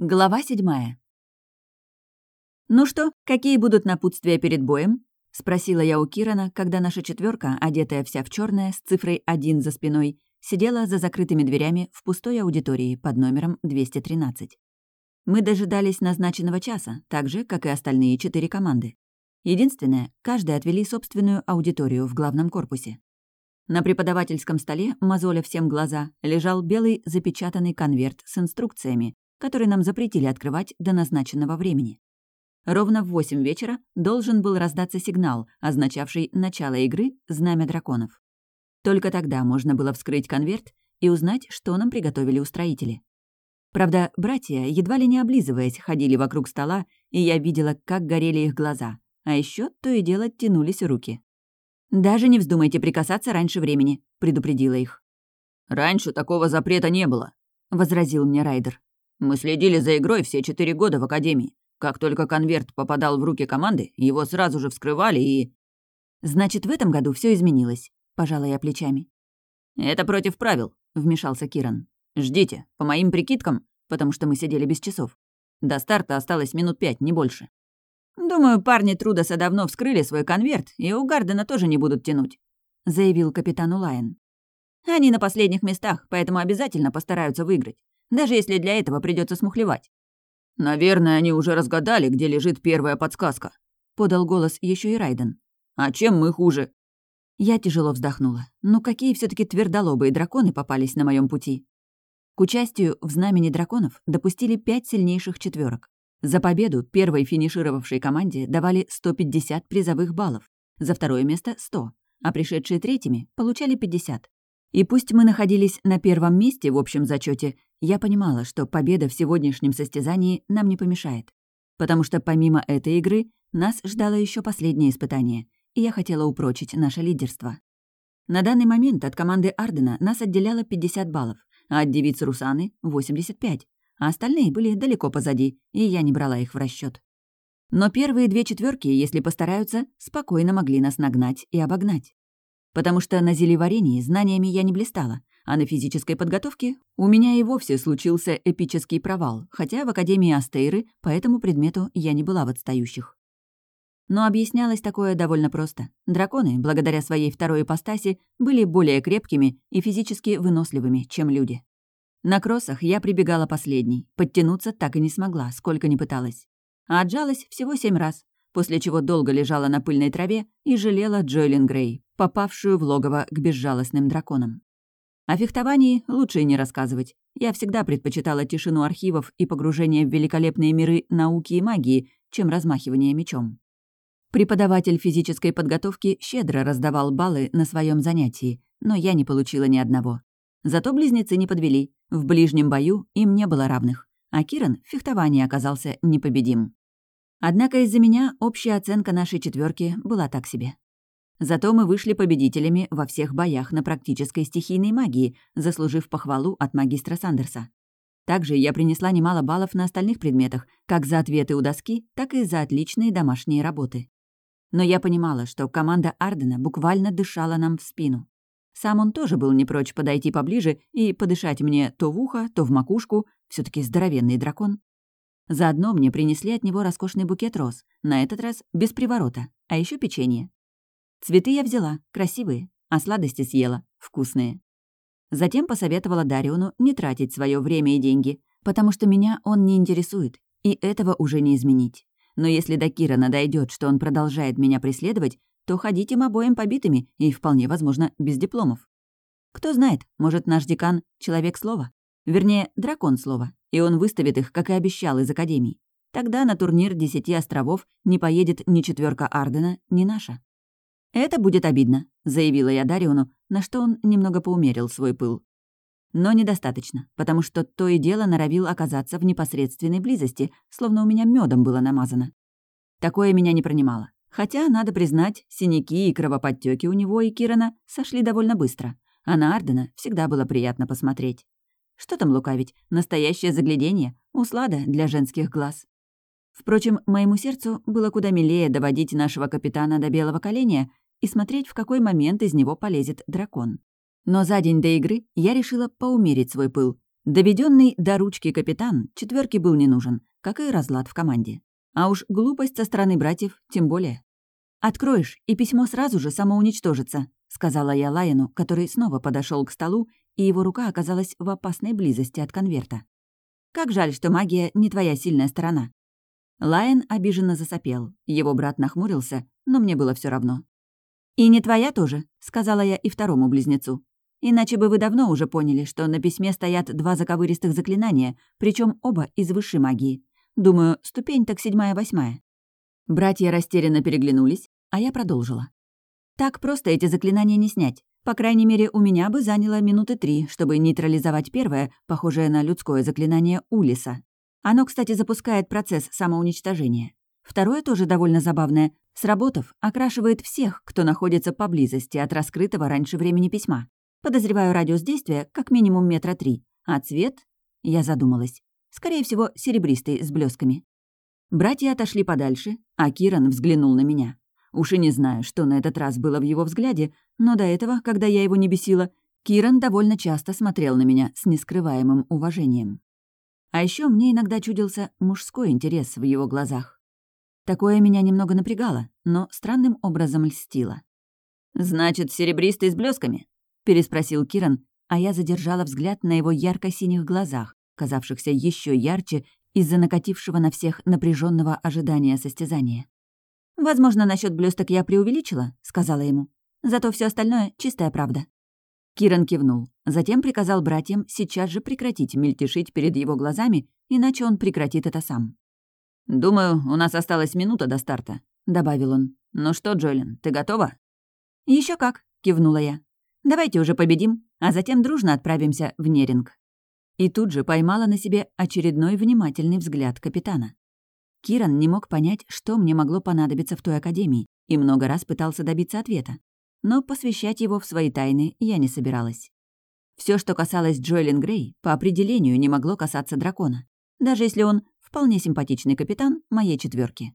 Глава седьмая. «Ну что, какие будут напутствия перед боем?» — спросила я у Кирана, когда наша четверка, одетая вся в черное, с цифрой один за спиной, сидела за закрытыми дверями в пустой аудитории под номером 213. Мы дожидались назначенного часа, так же, как и остальные четыре команды. Единственное, каждый отвели собственную аудиторию в главном корпусе. На преподавательском столе, мозоля всем глаза, лежал белый запечатанный конверт с инструкциями, который нам запретили открывать до назначенного времени. Ровно в восемь вечера должен был раздаться сигнал, означавший начало игры «Знамя драконов». Только тогда можно было вскрыть конверт и узнать, что нам приготовили устроители. Правда, братья, едва ли не облизываясь, ходили вокруг стола, и я видела, как горели их глаза, а еще то и дело тянулись руки. «Даже не вздумайте прикасаться раньше времени», — предупредила их. «Раньше такого запрета не было», — возразил мне Райдер. Мы следили за игрой все четыре года в Академии. Как только конверт попадал в руки команды, его сразу же вскрывали и... «Значит, в этом году все изменилось», — пожала я плечами. «Это против правил», — вмешался Киран. «Ждите, по моим прикидкам, потому что мы сидели без часов. До старта осталось минут пять, не больше». «Думаю, парни Трудоса давно вскрыли свой конверт, и у Гардена тоже не будут тянуть», — заявил капитан Улайн. «Они на последних местах, поэтому обязательно постараются выиграть даже если для этого придется смухлевать. «Наверное, они уже разгадали, где лежит первая подсказка», — подал голос еще и Райден. «А чем мы хуже?» Я тяжело вздохнула. Ну какие все таки твердолобые драконы попались на моем пути? К участию в знамени драконов допустили пять сильнейших четверок. За победу первой финишировавшей команде давали 150 призовых баллов, за второе место — 100, а пришедшие третьими получали 50. И пусть мы находились на первом месте в общем зачете, я понимала, что победа в сегодняшнем состязании нам не помешает. Потому что помимо этой игры нас ждало еще последнее испытание, и я хотела упрочить наше лидерство. На данный момент от команды Ардена нас отделяло 50 баллов, а от девиц Русаны — 85, а остальные были далеко позади, и я не брала их в расчет. Но первые две четверки, если постараются, спокойно могли нас нагнать и обогнать потому что на зелеварении знаниями я не блистала, а на физической подготовке у меня и вовсе случился эпический провал, хотя в Академии Астейры по этому предмету я не была в отстающих. Но объяснялось такое довольно просто. Драконы, благодаря своей второй ипостаси, были более крепкими и физически выносливыми, чем люди. На кроссах я прибегала последней, подтянуться так и не смогла, сколько ни пыталась. А отжалась всего семь раз, после чего долго лежала на пыльной траве и жалела Джойлин Грей, попавшую в логово к безжалостным драконам. О фехтовании лучше и не рассказывать. Я всегда предпочитала тишину архивов и погружение в великолепные миры науки и магии, чем размахивание мечом. Преподаватель физической подготовки щедро раздавал баллы на своем занятии, но я не получила ни одного. Зато близнецы не подвели. В ближнем бою им не было равных, а Киран в фехтовании оказался непобедим. Однако из-за меня общая оценка нашей четверки была так себе. Зато мы вышли победителями во всех боях на практической стихийной магии, заслужив похвалу от магистра Сандерса. Также я принесла немало баллов на остальных предметах, как за ответы у доски, так и за отличные домашние работы. Но я понимала, что команда Ардена буквально дышала нам в спину. Сам он тоже был не прочь подойти поближе и подышать мне то в ухо, то в макушку, все таки здоровенный дракон. Заодно мне принесли от него роскошный букет роз, на этот раз без приворота, а еще печенье. Цветы я взяла, красивые, а сладости съела, вкусные. Затем посоветовала Дариону не тратить свое время и деньги, потому что меня он не интересует, и этого уже не изменить. Но если до Кирана дойдет, что он продолжает меня преследовать, то ходить им обоим побитыми и, вполне возможно, без дипломов. Кто знает, может, наш декан — человек слова. Вернее, дракон слова, и он выставит их, как и обещал, из Академии. Тогда на турнир Десяти островов не поедет ни четверка Ардена, ни наша. «Это будет обидно», — заявила я Дариону, на что он немного поумерил свой пыл. Но недостаточно, потому что то и дело норовил оказаться в непосредственной близости, словно у меня медом было намазано. Такое меня не пронимало. Хотя, надо признать, синяки и кровоподтеки у него и Кирана сошли довольно быстро, а на Ардена всегда было приятно посмотреть. Что там лукавить, настоящее заглядение, услада для женских глаз. Впрочем, моему сердцу было куда милее доводить нашего капитана до белого коленя и смотреть, в какой момент из него полезет дракон. Но за день до игры я решила поумерить свой пыл. Доведенный до ручки капитан четверки был не нужен, как и разлад в команде. А уж глупость со стороны братьев тем более. «Откроешь, и письмо сразу же самоуничтожится», — сказала я Лайену, который снова подошел к столу, и его рука оказалась в опасной близости от конверта. «Как жаль, что магия не твоя сильная сторона». Лайен обиженно засопел. Его брат нахмурился, но мне было все равно. «И не твоя тоже», — сказала я и второму близнецу. «Иначе бы вы давно уже поняли, что на письме стоят два заковыристых заклинания, причем оба из высшей магии. Думаю, ступень так седьмая-восьмая». Братья растерянно переглянулись, а я продолжила. «Так просто эти заклинания не снять. По крайней мере, у меня бы заняло минуты три, чтобы нейтрализовать первое, похожее на людское заклинание Улиса. Оно, кстати, запускает процесс самоуничтожения. Второе тоже довольно забавное. Сработав, окрашивает всех, кто находится поблизости от раскрытого раньше времени письма. Подозреваю радиус действия как минимум метра три. А цвет? Я задумалась. Скорее всего, серебристый, с блесками. Братья отошли подальше, а Киран взглянул на меня. Уж и не знаю, что на этот раз было в его взгляде, но до этого, когда я его не бесила, Киран довольно часто смотрел на меня с нескрываемым уважением. А еще мне иногда чудился мужской интерес в его глазах. Такое меня немного напрягало, но странным образом льстило. «Значит, серебристый с блесками? переспросил Киран, а я задержала взгляд на его ярко-синих глазах, казавшихся еще ярче из-за накатившего на всех напряженного ожидания состязания. «Возможно, насчет блесток я преувеличила», — сказала ему. «Зато все остальное — чистая правда». Киран кивнул, затем приказал братьям сейчас же прекратить мельтешить перед его глазами, иначе он прекратит это сам. «Думаю, у нас осталась минута до старта», — добавил он. «Ну что, Джолин, ты готова?» Еще как», — кивнула я. «Давайте уже победим, а затем дружно отправимся в Неринг» и тут же поймала на себе очередной внимательный взгляд капитана. Киран не мог понять, что мне могло понадобиться в той академии, и много раз пытался добиться ответа. Но посвящать его в свои тайны я не собиралась. Все, что касалось Джоэлин Грей, по определению не могло касаться дракона, даже если он вполне симпатичный капитан моей четверки.